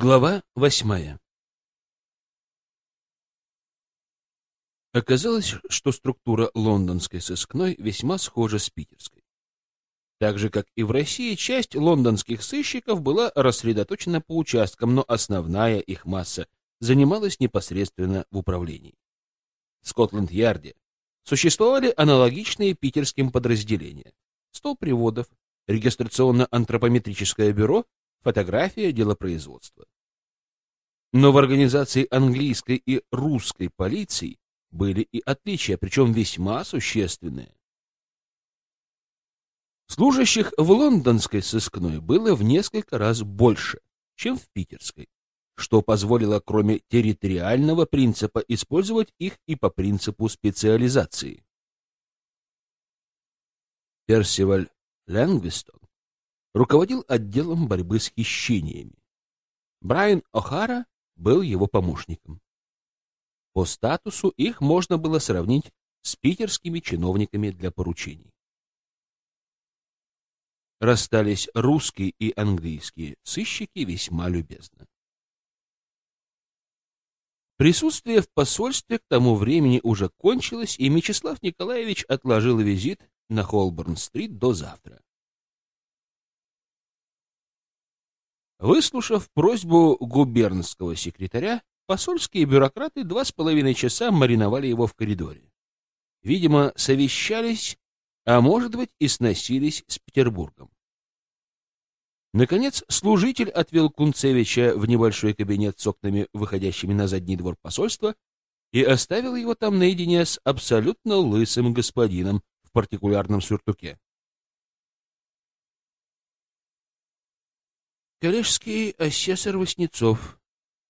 Глава восьмая Оказалось, что структура лондонской сыскной весьма схожа с питерской. Так же, как и в России, часть лондонских сыщиков была рассредоточена по участкам, но основная их масса занималась непосредственно в управлении. В Скотланд-Ярде существовали аналогичные питерским подразделения. Стол приводов, регистрационно-антропометрическое бюро, фотография, делопроизводства. Но в организации английской и русской полиции были и отличия, причем весьма существенные. Служащих в лондонской сыскной было в несколько раз больше, чем в питерской, что позволило, кроме территориального принципа, использовать их и по принципу специализации. Персиваль Лэнгвистон руководил отделом борьбы с хищениями. Брайан О'Хара был его помощником. По статусу их можно было сравнить с питерскими чиновниками для поручений. Расстались русские и английские сыщики весьма любезно. Присутствие в посольстве к тому времени уже кончилось, и Мечислав Николаевич отложил визит на Холборн-стрит до завтра. Выслушав просьбу губернского секретаря, посольские бюрократы два с половиной часа мариновали его в коридоре. Видимо, совещались, а может быть и сносились с Петербургом. Наконец, служитель отвел Кунцевича в небольшой кабинет с окнами, выходящими на задний двор посольства, и оставил его там наедине с абсолютно лысым господином в партикулярном сюртуке. Коллежский асессор Васнецов,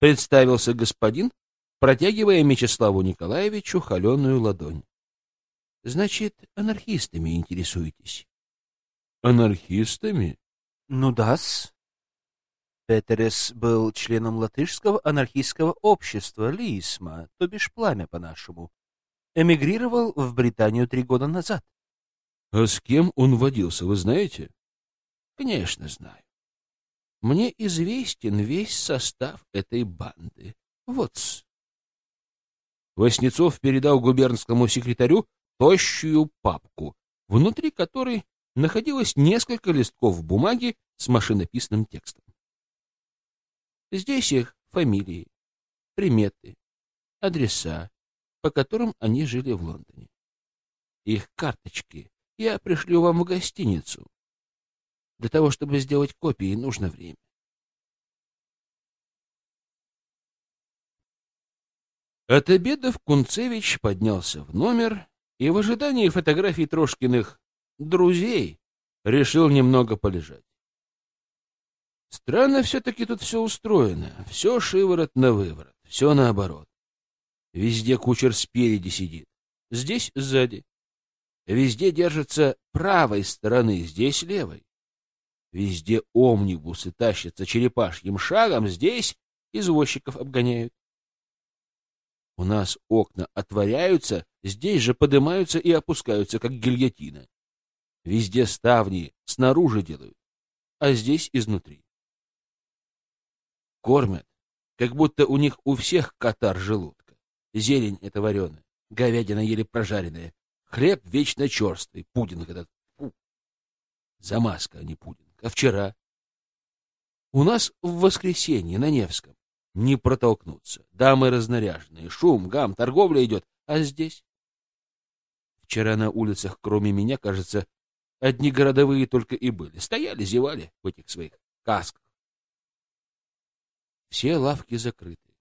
представился господин, протягивая Мечиславу Николаевичу холеную ладонь. — Значит, анархистами интересуетесь? — Анархистами? — Ну да-с. Петерес был членом латышского анархистского общества Лисма, то бишь пламя по-нашему. Эмигрировал в Британию три года назад. — А с кем он водился, вы знаете? — Конечно, знаю. Мне известен весь состав этой банды. вот. Воснецов передал губернскому секретарю тощую папку, внутри которой находилось несколько листков бумаги с машинописным текстом. Здесь их фамилии, приметы, адреса, по которым они жили в Лондоне. Их карточки я пришлю вам в гостиницу. Для того, чтобы сделать копии, нужно время. От обедов Кунцевич поднялся в номер и в ожидании фотографий Трошкиных друзей решил немного полежать. Странно все-таки тут все устроено. Все шиворот на выворот, все наоборот. Везде кучер спереди сидит, здесь сзади. Везде держится правой стороны, здесь левой. Везде омнибусы тащатся черепашьим шагом, здесь извозчиков обгоняют. У нас окна отворяются, здесь же поднимаются и опускаются, как гильотина. Везде ставни снаружи делают, а здесь изнутри. Кормят, как будто у них у всех катар желудка. Зелень это вареная, говядина еле прожаренная, хлеб вечно черствый, пудинг этот. Фу. Замазка, а не пудинг. А вчера? У нас в воскресенье на Невском. Не протолкнуться. Дамы разнаряженные, шум, гам, торговля идет. А здесь? Вчера на улицах, кроме меня, кажется, одни городовые только и были. Стояли, зевали в этих своих касках. Все лавки закрыты.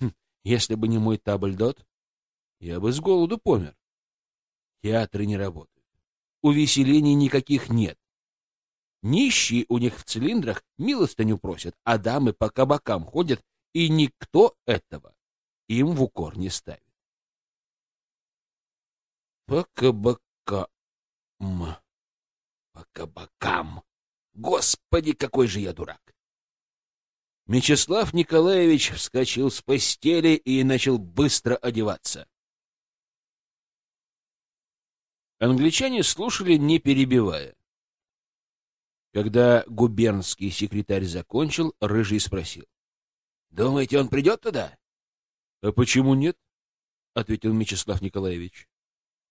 Хм, если бы не мой табльдот, я бы с голоду помер. Театры не работают. Увеселений никаких нет. Нищие у них в цилиндрах милостыню просят, а дамы по кабакам ходят, и никто этого им в укор не ставит. По кабакам. По кабакам. Господи, какой же я дурак! Мечислав Николаевич вскочил с постели и начал быстро одеваться. Англичане слушали, не перебивая. Когда губернский секретарь закончил, Рыжий спросил. — Думаете, он придет туда? — А почему нет? — ответил Мячеслав Николаевич.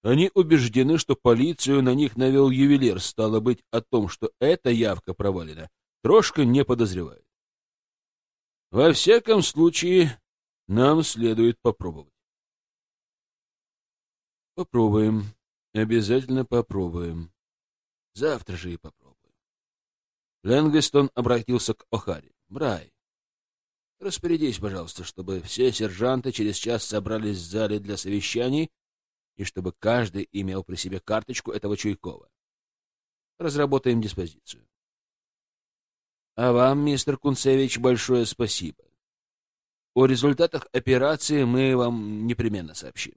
Они убеждены, что полицию на них навел ювелир, стало быть, о том, что эта явка провалена, трошка не подозревает. Во всяком случае, нам следует попробовать. Попробуем. Обязательно попробуем. Завтра же и попробуем. Ленгвистон обратился к Охаре. «Брай, распорядись, пожалуйста, чтобы все сержанты через час собрались в зале для совещаний и чтобы каждый имел при себе карточку этого Чуйкова. Разработаем диспозицию. А вам, мистер Кунцевич, большое спасибо. О результатах операции мы вам непременно сообщим.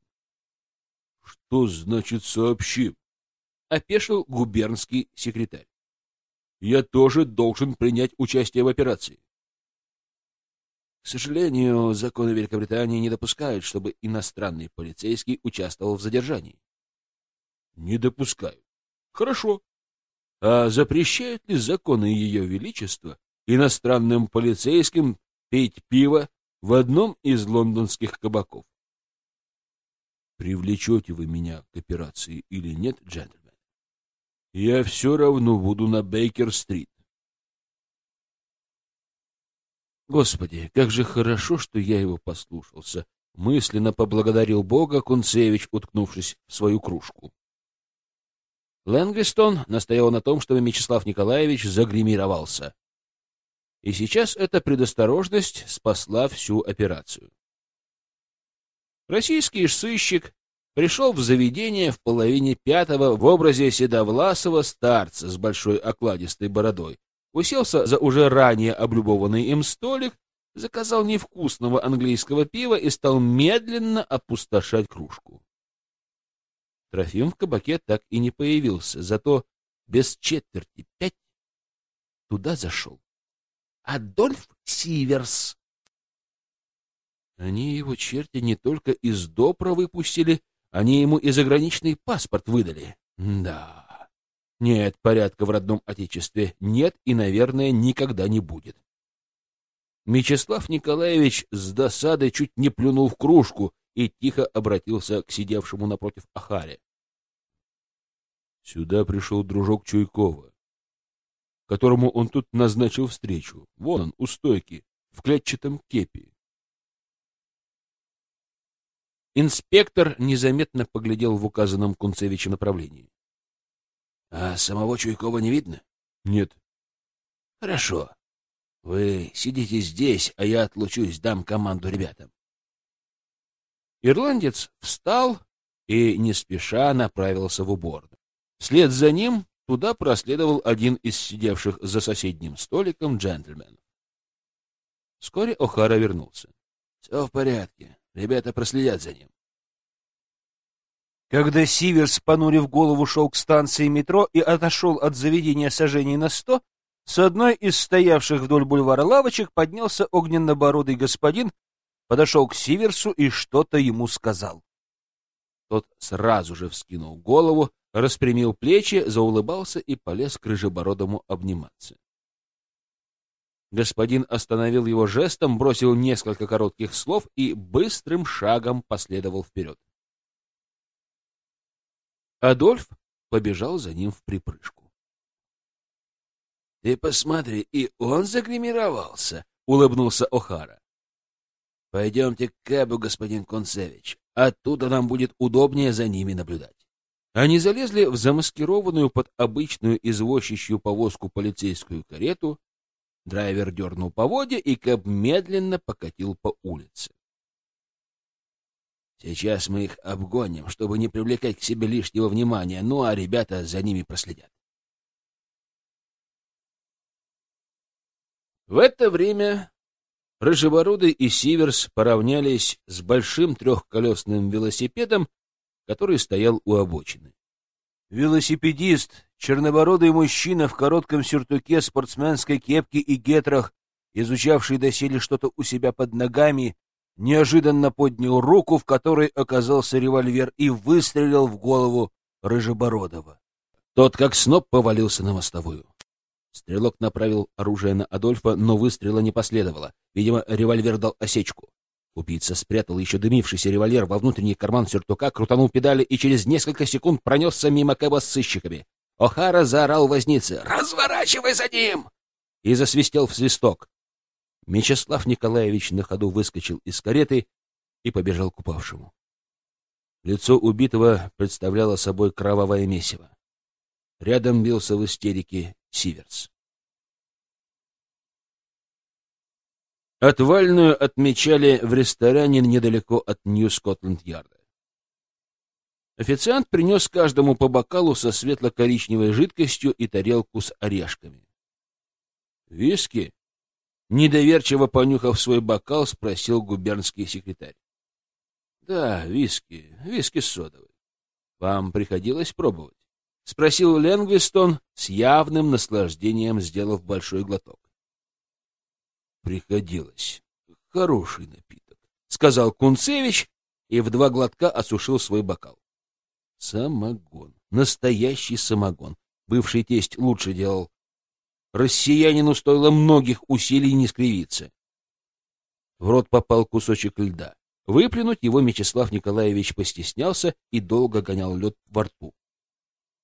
— Что значит сообщим? — опешил губернский секретарь я тоже должен принять участие в операции. К сожалению, законы Великобритании не допускают, чтобы иностранный полицейский участвовал в задержании. Не допускают. Хорошо. А запрещают ли законы Ее Величества иностранным полицейским пить пиво в одном из лондонских кабаков? Привлечете вы меня к операции или нет, джентльмен? Я все равно буду на Бейкер-стрит. Господи, как же хорошо, что я его послушался. Мысленно поблагодарил Бога Кунцевич, уткнувшись в свою кружку. Лэнгвистон настоял на том, чтобы Мячеслав Николаевич загримировался. И сейчас эта предосторожность спасла всю операцию. Российский сыщик пришел в заведение в половине пятого в образе седовласого старца с большой окладистой бородой, уселся за уже ранее облюбованный им столик, заказал невкусного английского пива и стал медленно опустошать кружку. Трофим в кабаке так и не появился, зато без четверти пять туда зашел. Адольф Сиверс. Они его черти не только из допра выпустили, они ему и заграничный паспорт выдали. Да. Нет порядка в родном отечестве. Нет и, наверное, никогда не будет. Мечислав Николаевич с досадой чуть не плюнул в кружку и тихо обратился к сидевшему напротив Ахаре. Сюда пришел дружок Чуйкова, которому он тут назначил встречу. Вон он, у стойки, в клетчатом кепи. Инспектор незаметно поглядел в указанном Кунцевичем направлении. — А самого Чуйкова не видно? — Нет. — Хорошо. Вы сидите здесь, а я отлучусь, дам команду ребятам. Ирландец встал и не спеша направился в уборную. Вслед за ним туда проследовал один из сидевших за соседним столиком джентльменов. Вскоре О'Хара вернулся. — Все в порядке. Ребята проследят за ним. Когда Сиверс, понурив голову, шел к станции метро и отошел от заведения сожжений на сто, с одной из стоявших вдоль бульвара лавочек поднялся огненно-бородый господин, подошел к Сиверсу и что-то ему сказал. Тот сразу же вскинул голову, распрямил плечи, заулыбался и полез к рыжебородому обниматься. Господин остановил его жестом, бросил несколько коротких слов и быстрым шагом последовал вперед. Адольф побежал за ним в припрыжку. — Ты посмотри, и он загримировался, — улыбнулся Охара. — Пойдемте к Кэбу, господин Концевич. Оттуда нам будет удобнее за ними наблюдать. Они залезли в замаскированную под обычную извозчищую повозку полицейскую карету, Драйвер дернул поводья, и Кэб медленно покатил по улице. Сейчас мы их обгоним, чтобы не привлекать к себе лишнего внимания, ну а ребята за ними проследят. В это время Рыжебородый и Сиверс поравнялись с большим трехколесным велосипедом, который стоял у обочины. Велосипедист, чернобородый мужчина в коротком сюртуке, спортсменской кепке и гетрах, изучавший доселе что-то у себя под ногами, неожиданно поднял руку, в которой оказался револьвер, и выстрелил в голову Рыжебородова. Тот, как сноп, повалился на мостовую. Стрелок направил оружие на Адольфа, но выстрела не последовало. Видимо, револьвер дал осечку. Убийца спрятал еще дымившийся револьвер во внутренний карман сюртука, крутанул педали и через несколько секунд пронесся мимо Кэба с сыщиками. О'Хара заорал вознице «Разворачивай за ним!» и засвистел в свисток. Мечислав Николаевич на ходу выскочил из кареты и побежал к упавшему. Лицо убитого представляло собой кровавое месиво. Рядом бился в истерике Сиверс. Отвальную отмечали в ресторане недалеко от Нью-Скотланд-Ярда. Официант принес каждому по бокалу со светло-коричневой жидкостью и тарелку с орешками. «Виски?» Недоверчиво понюхав свой бокал, спросил губернский секретарь. «Да, виски, виски содовый. Вам приходилось пробовать?» — спросил Ленгвистон с явным наслаждением, сделав большой глоток. Приходилось. Хороший напиток, — сказал Кунцевич и в два глотка осушил свой бокал. Самогон. Настоящий самогон. Бывший тесть лучше делал. Россиянину стоило многих усилий не скривиться. В рот попал кусочек льда. Выплюнуть его Мечислав Николаевич постеснялся и долго гонял лед во рту,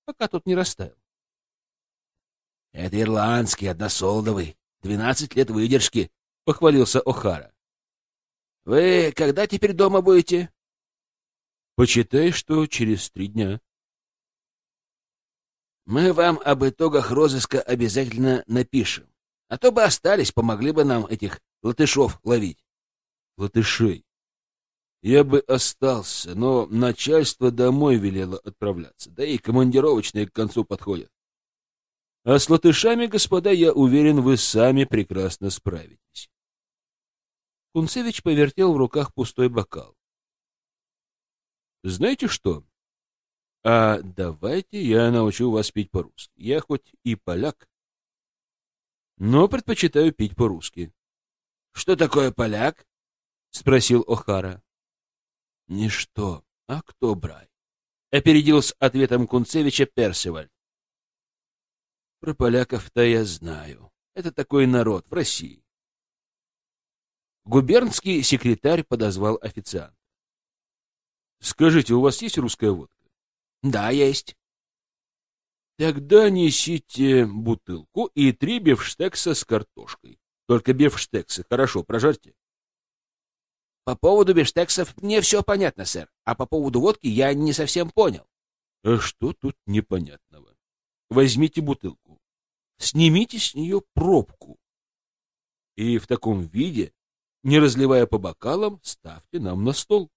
пока тот не растаял. — Это ирландский, односолдовый, Двенадцать лет выдержки, — похвалился О'Хара. — Вы когда теперь дома будете? — Почитай, что через три дня. — Мы вам об итогах розыска обязательно напишем. А то бы остались, помогли бы нам этих латышов ловить. — Латышей? Я бы остался, но начальство домой велело отправляться, да и командировочные к концу подходят. А с латышами, господа, я уверен, вы сами прекрасно справитесь. Кунцевич повертел в руках пустой бокал. Знаете что? А давайте я научу вас пить по-русски. Я хоть и поляк, но предпочитаю пить по-русски. — Что такое поляк? — спросил Охара. — Ничто. А кто брай? — опередил с ответом Кунцевича Персиваль. Про поляков-то я знаю. Это такой народ в России. Губернский секретарь подозвал официанта. Скажите, у вас есть русская водка? Да, есть. Тогда несите бутылку и три бифштекса с картошкой. Только бифштексы хорошо прожарьте. По поводу бифштексов мне все понятно, сэр. А по поводу водки я не совсем понял. А что тут непонятного? Возьмите бутылку, снимите с нее пробку и в таком виде, не разливая по бокалам, ставьте нам на стол.